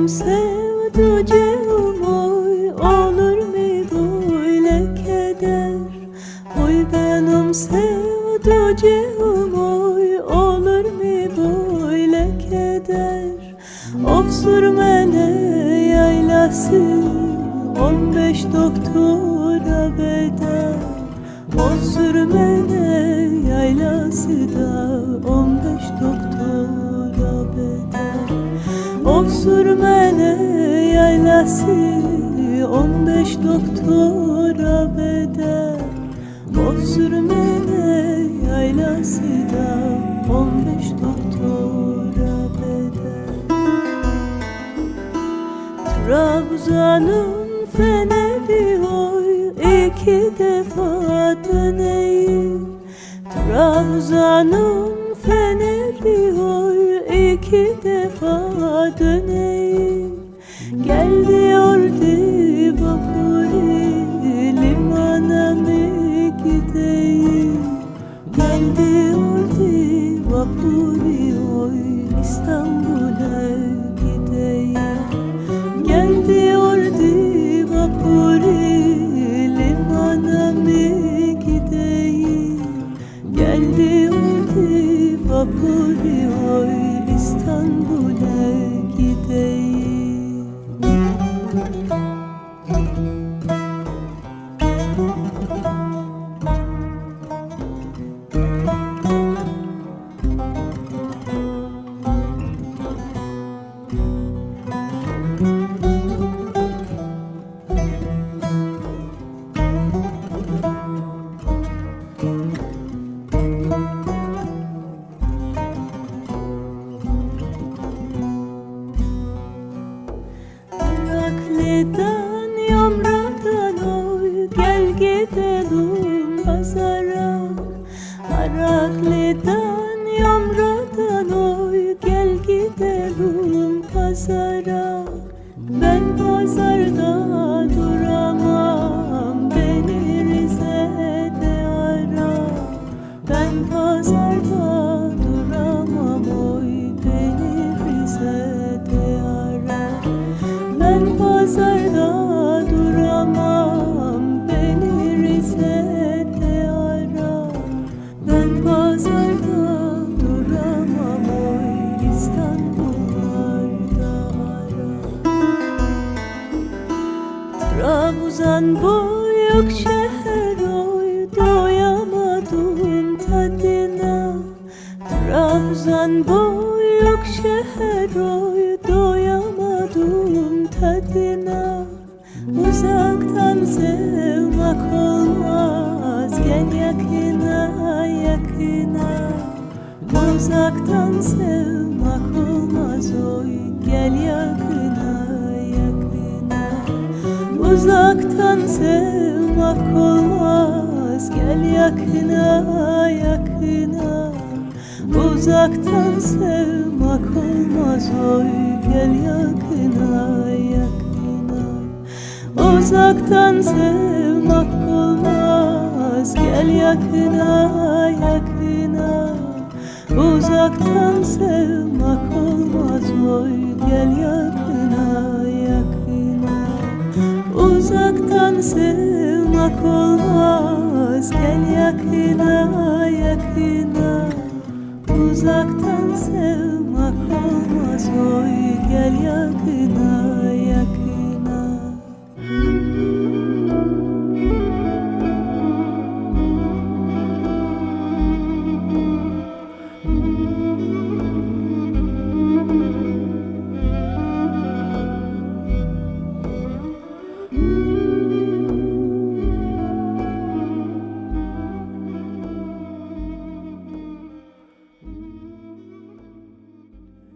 benim sevduceğim oy Olur mu böyle keder? Oy benim sevduceğim oy Olur mu böyle keder? Of sürmene yaylası On beş doktora bedel. O sürmene yaylası da On sürmene yaylası On beş doktora bedel. Of sürmene yaylası da On beş doktora bedel. Trabzon'un feneri oy iki defa döneyim. Trabzon'un feneri oy iki defa döneyim bırak lider Trabzon büyük şehir oy Doyamadım tadına. Trabzon büyük şehir oy Doyamadım tadına. Uzaktan sevmek olmaz Gel yakına yakına. Uzaktan sevmek olmaz oy Gel yakına Uzaktan sevmek olmaz. Gel yakına yakına. Uzaktan sevmek olmaz. Oy Gel yakına yakına. Uzaktan sevmek olmaz. Gel yakına yakına. Uzaktan sevmek Sevmek olmaz. Gel yakına yakına. Uzaktan sevmek olmaz. Oy Gel yakına